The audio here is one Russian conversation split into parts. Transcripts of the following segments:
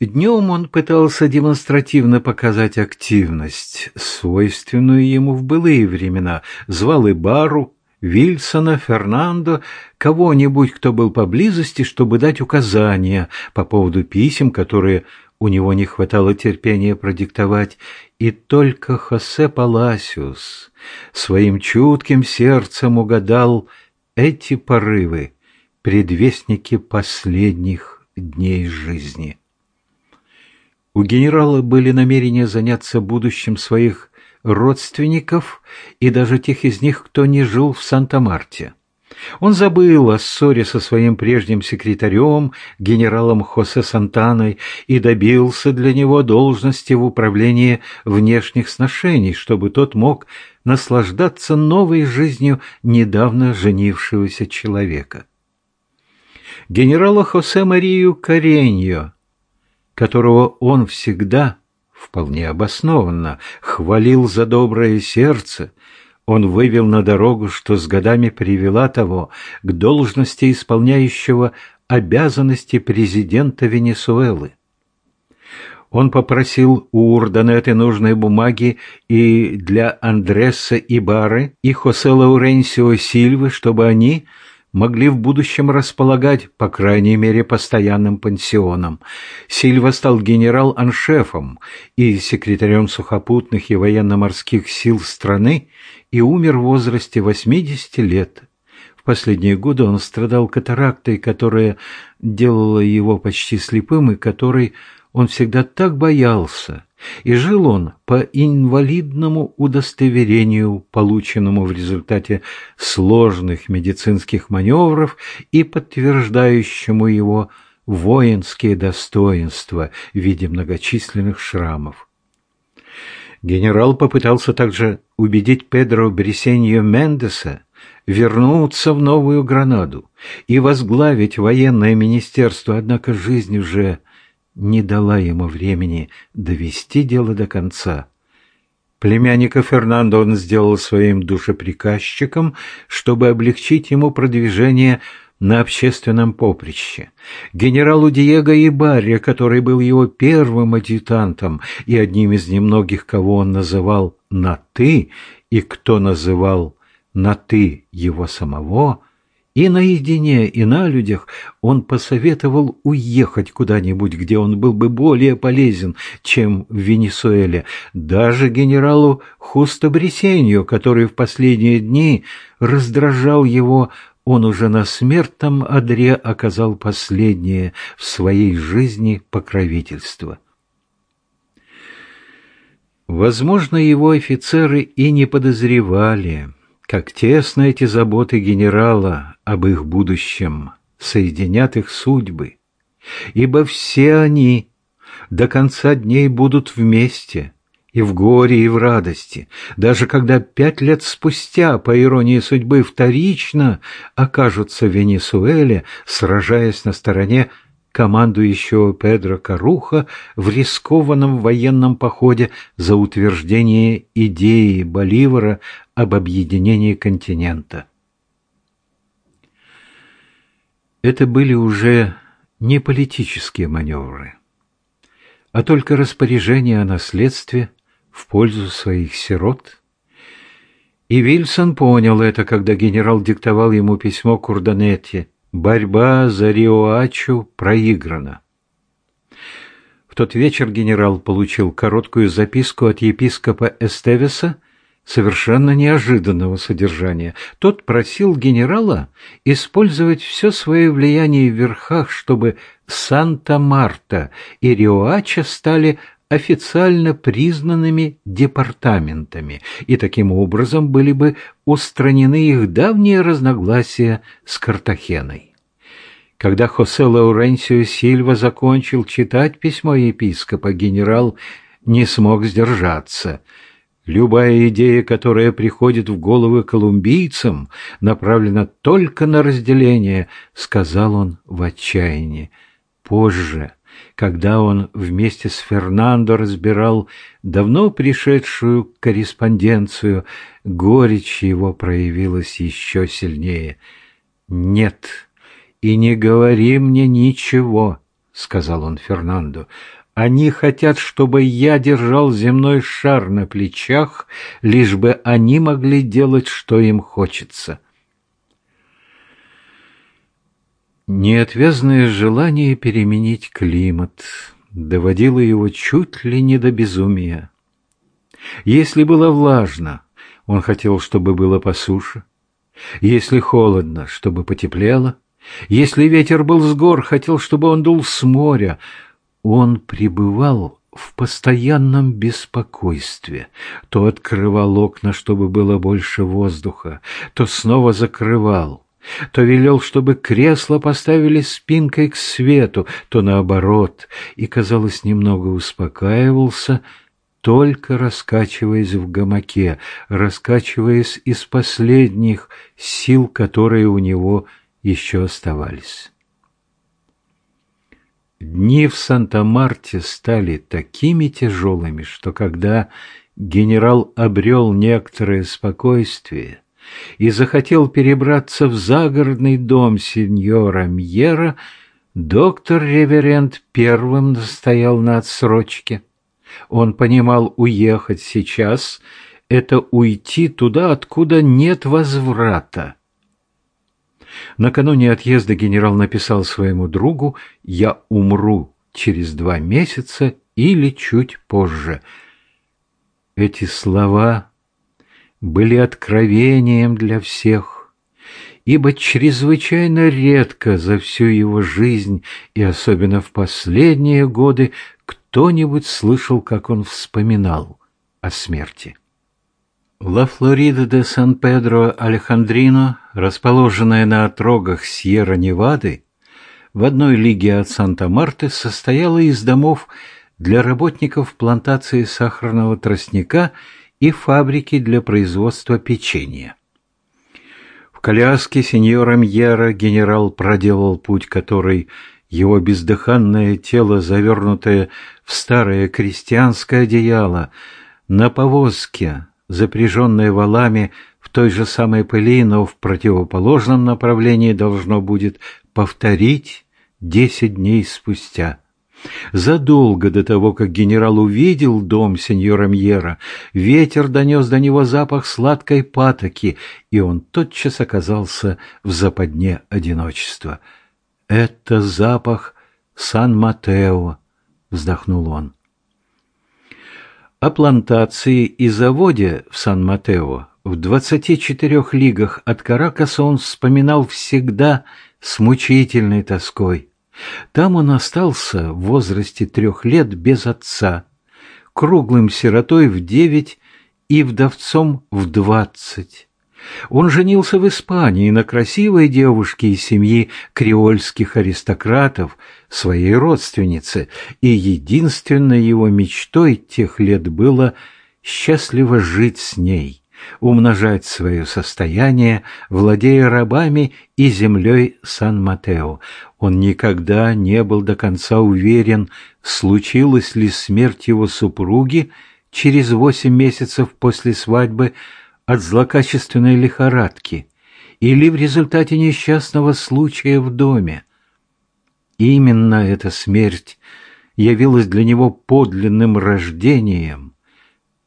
Днем он пытался демонстративно показать активность, свойственную ему в былые времена, звал и Бару, Вильсона, Фернандо, кого-нибудь, кто был поблизости, чтобы дать указания по поводу писем, которые у него не хватало терпения продиктовать, и только Хосе Паласиус своим чутким сердцем угадал эти порывы, предвестники последних дней жизни. У генерала были намерения заняться будущим своих родственников и даже тех из них, кто не жил в Санта-Марте. Он забыл о ссоре со своим прежним секретарем, генералом Хосе Сантаной, и добился для него должности в управлении внешних сношений, чтобы тот мог наслаждаться новой жизнью недавно женившегося человека. Генерала Хосе Марию Кареньо которого он всегда, вполне обоснованно, хвалил за доброе сердце, он вывел на дорогу, что с годами привела того к должности исполняющего обязанности президента Венесуэлы. Он попросил у Урданеты нужные бумаги и для Андреса Ибары и Хосе Лауренсио Сильвы, чтобы они могли в будущем располагать, по крайней мере, постоянным пансионом. Сильва стал генерал-аншефом и секретарем сухопутных и военно-морских сил страны и умер в возрасте 80 лет. В последние годы он страдал катарактой, которая делала его почти слепым и которой он всегда так боялся, и жил он по инвалидному удостоверению, полученному в результате сложных медицинских маневров и подтверждающему его воинские достоинства в виде многочисленных шрамов. Генерал попытался также убедить Педро Бресеньо Мендеса вернуться в Новую Гранаду и возглавить военное министерство, однако жизнь уже не дала ему времени довести дело до конца. Племянника Фернандо он сделал своим душеприказчиком, чтобы облегчить ему продвижение на общественном поприще. Генералу Диего Ибарри, который был его первым адъютантом и одним из немногих, кого он называл на «ты», и кто называл на «ты» его самого, и наедине, и на людях он посоветовал уехать куда-нибудь, где он был бы более полезен, чем в Венесуэле. Даже генералу Хусто Бресенью, который в последние дни раздражал его, он уже на смертном одре оказал последнее в своей жизни покровительство. Возможно, его офицеры и не подозревали, как тесно эти заботы генерала об их будущем соединят их судьбы, ибо все они до конца дней будут вместе, и в горе, и в радости, даже когда пять лет спустя, по иронии судьбы, вторично окажутся в Венесуэле, сражаясь на стороне командующего Педро Каруха в рискованном военном походе за утверждение идеи Боливара об объединении континента. Это были уже не политические маневры, а только распоряжения о наследстве в пользу своих сирот. И Вильсон понял это, когда генерал диктовал ему письмо Курданетти – Борьба за Риоачу проиграна. В тот вечер генерал получил короткую записку от епископа Эстевеса, совершенно неожиданного содержания. Тот просил генерала использовать все свое влияние в верхах, чтобы Санта-Марта и Риоача стали официально признанными департаментами, и таким образом были бы устранены их давние разногласия с Картахеной. Когда Хосе Лауренсио Сильва закончил читать письмо епископа, генерал не смог сдержаться. Любая идея, которая приходит в головы колумбийцам, направлена только на разделение, сказал он в отчаянии. Позже когда он вместе с Фернандо разбирал давно пришедшую корреспонденцию, горечь его проявилась еще сильнее. «Нет, и не говори мне ничего», — сказал он Фернандо. Они хотят, чтобы я держал земной шар на плечах, лишь бы они могли делать, что им хочется. Неотвязное желание переменить климат доводило его чуть ли не до безумия. Если было влажно, он хотел, чтобы было по суше. Если холодно, чтобы потеплело. Если ветер был с гор, хотел, чтобы он дул с моря. Он пребывал в постоянном беспокойстве. То открывал окна, чтобы было больше воздуха, то снова закрывал. То велел, чтобы кресло поставили спинкой к свету, то наоборот, и, казалось, немного успокаивался, только раскачиваясь в гамаке, раскачиваясь из последних сил, которые у него еще оставались. Дни в Санта-Марте стали такими тяжелыми, что когда генерал обрел некоторое спокойствие и захотел перебраться в загородный дом сеньора Мьера, доктор-реверент первым настоял на отсрочке. Он понимал, уехать сейчас — это уйти туда, откуда нет возврата. Накануне отъезда генерал написал своему другу «Я умру через два месяца или чуть позже». Эти слова были откровением для всех, ибо чрезвычайно редко за всю его жизнь и особенно в последние годы кто-нибудь слышал, как он вспоминал о смерти. Ла Флорида де Сан-Педро Алехандрино, расположенная на отрогах Сьерра-Невады, в одной лиге от Санта-Марты состояла из домов для работников плантации сахарного тростника и фабрики для производства печенья. В коляске сеньора Мьера генерал проделал путь, который его бездыханное тело, завернутое в старое крестьянское одеяло, на повозке запряженное валами в той же самой пыли, но в противоположном направлении должно будет повторить десять дней спустя. Задолго до того, как генерал увидел дом сеньора Мьера, ветер донес до него запах сладкой патоки, и он тотчас оказался в западне одиночества. «Это запах Сан-Матео», — вздохнул он. О плантации и заводе в Сан-Матео в двадцати четырех лигах от Каракаса он вспоминал всегда с мучительной тоской. Там он остался в возрасте трех лет без отца, круглым сиротой в девять и вдовцом в двадцать. Он женился в Испании на красивой девушке из семьи креольских аристократов, своей родственнице, и единственной его мечтой тех лет было счастливо жить с ней, умножать свое состояние, владея рабами и землей Сан-Матео. Он никогда не был до конца уверен, случилась ли смерть его супруги через восемь месяцев после свадьбы, от злокачественной лихорадки или в результате несчастного случая в доме. Именно эта смерть явилась для него подлинным рождением,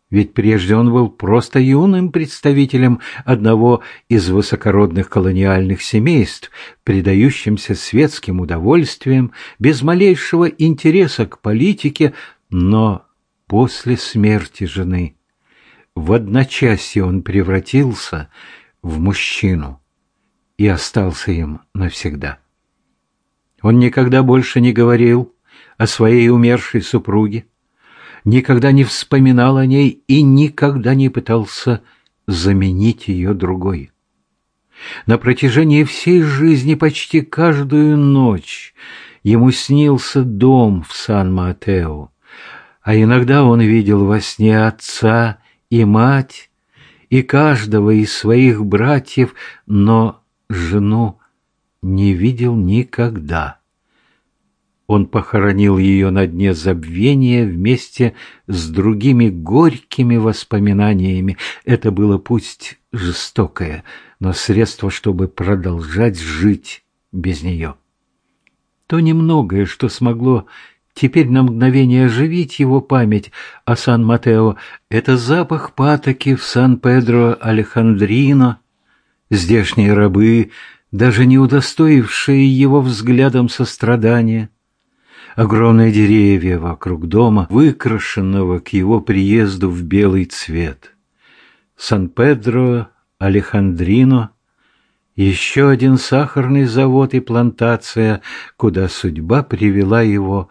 ведь прежде он был просто юным представителем одного из высокородных колониальных семейств, предающимся светским удовольствиям, без малейшего интереса к политике, но после смерти жены в одночасье он превратился в мужчину и остался им навсегда. Он никогда больше не говорил о своей умершей супруге, никогда не вспоминал о ней и никогда не пытался заменить ее другой. На протяжении всей жизни почти каждую ночь ему снился дом в Сан-Матео, а иногда он видел во сне отца и мать, и каждого из своих братьев, но жену не видел никогда. Он похоронил ее на дне забвения вместе с другими горькими воспоминаниями. Это было пусть жестокое, но средство, чтобы продолжать жить без нее. То немногое, что смогло теперь на мгновение оживить его память о Сан-Матео, это запах патоки в Сан-Педро-Алехандрино, здешние рабы, даже не удостоившие его взглядом сострадания, огромные деревья вокруг дома, выкрашенного к его приезду в белый цвет. Сан-Педро, Алехандрино, еще один сахарный завод и плантация, куда судьба привела его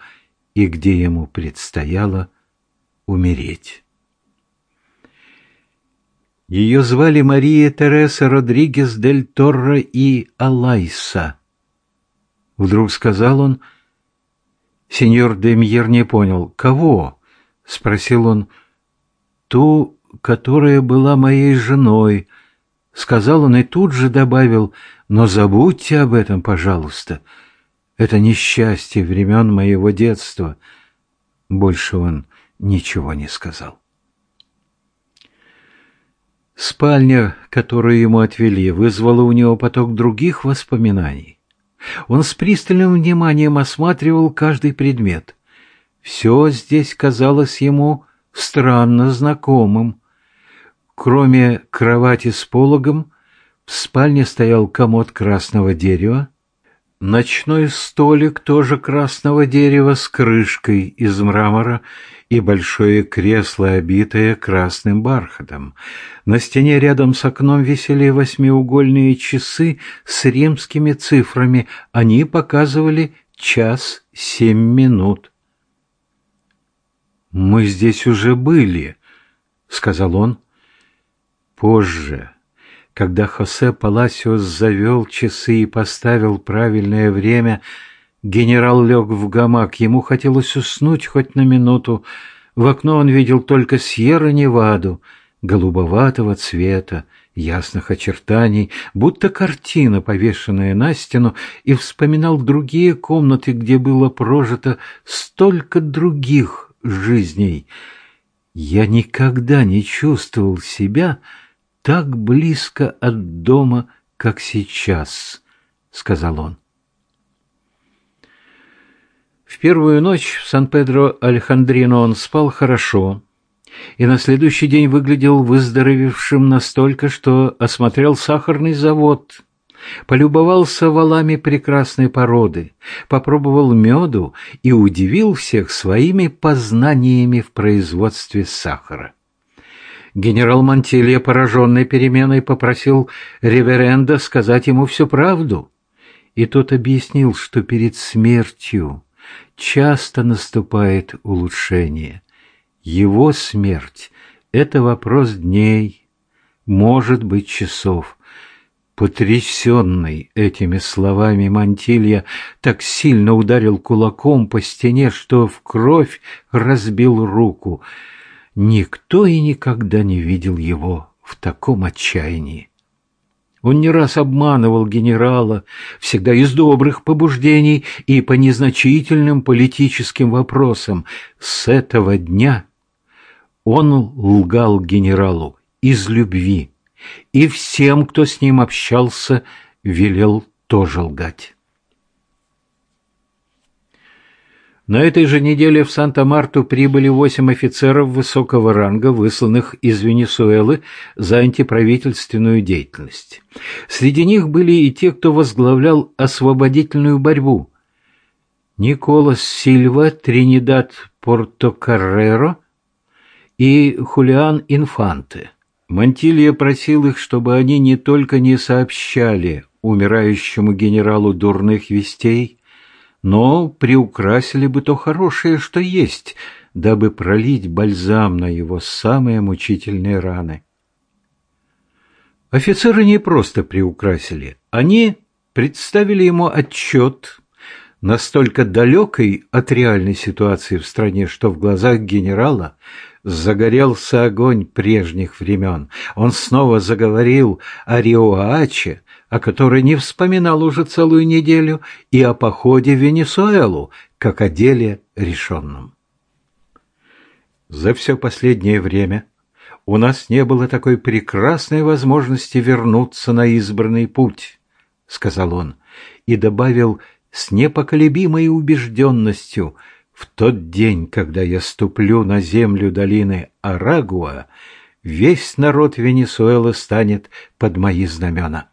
и где ему предстояло умереть. Ее звали Мария Тереса Родригес дель Торро и Алайса. Вдруг сказал он, сеньор Демьер не понял, кого? Спросил он, ту, которая была моей женой, сказал он и тут же добавил, но забудьте об этом, пожалуйста. Это несчастье времен моего детства. Больше он ничего не сказал. Спальня, которую ему отвели, вызвала у него поток других воспоминаний. Он с пристальным вниманием осматривал каждый предмет. Все здесь казалось ему странно знакомым. Кроме кровати с пологом, в спальне стоял комод красного дерева, ночной столик тоже красного дерева с крышкой из мрамора и большое кресло, обитое красным бархатом. На стене рядом с окном висели восьмиугольные часы с римскими цифрами. Они показывали час семь минут. «Мы здесь уже были», — сказал он. Позже, когда Хосе Паласиос завел часы и поставил правильное время, — Генерал лег в гамак, ему хотелось уснуть хоть на минуту. В окно он видел только Сьерра-Неваду, голубоватого цвета, ясных очертаний, будто картина, повешенная на стену, и вспоминал другие комнаты, где было прожито столько других жизней. Я никогда не чувствовал себя так близко от дома, как сейчас, — сказал он. В первую ночь в Сан-Педро-Альхандрино он спал хорошо и на следующий день выглядел выздоровевшим настолько, что осмотрел сахарный завод, полюбовался валами прекрасной породы, попробовал меду и удивил всех своими познаниями в производстве сахара. Генерал Монтелье, пораженный переменой, попросил реверенда сказать ему всю правду, и тот объяснил, что перед смертью часто наступает улучшение. Его смерть — это вопрос дней, может быть, часов. Потрясенный этими словами Мантилья так сильно ударил кулаком по стене, что в кровь разбил руку. Никто и никогда не видел его в таком отчаянии. Он не раз обманывал генерала, всегда из добрых побуждений и по незначительным политическим вопросам. С этого дня он лгал генералу из любви, и всем, кто с ним общался, велел тоже лгать. На этой же неделе в Санта-Марту прибыли восемь офицеров высокого ранга, высланных из Венесуэлы за антиправительственную деятельность. Среди них были и те, кто возглавлял освободительную борьбу. Николас Сильва, Тринидад Портокарреро и Хулиан Инфанте. Монтилья просил их, чтобы они не только не сообщали умирающему генералу дурных вестей, но приукрасили бы то хорошее, что есть, дабы пролить бальзам на его самые мучительные раны. Офицеры не просто приукрасили, они представили ему отчет, настолько далекой от реальной ситуации в стране, что в глазах генерала загорелся огонь прежних времен. Он снова заговорил о Риоаче, о которой не вспоминал уже целую неделю, и о походе в Венесуэлу, как о деле решенном. За все последнее время у нас не было такой прекрасной возможности вернуться на избранный путь, — сказал он, и добавил с непоколебимой убежденностью в тот день, когда я ступлю на землю долины Арагуа, весь народ Венесуэлы станет под мои знамена.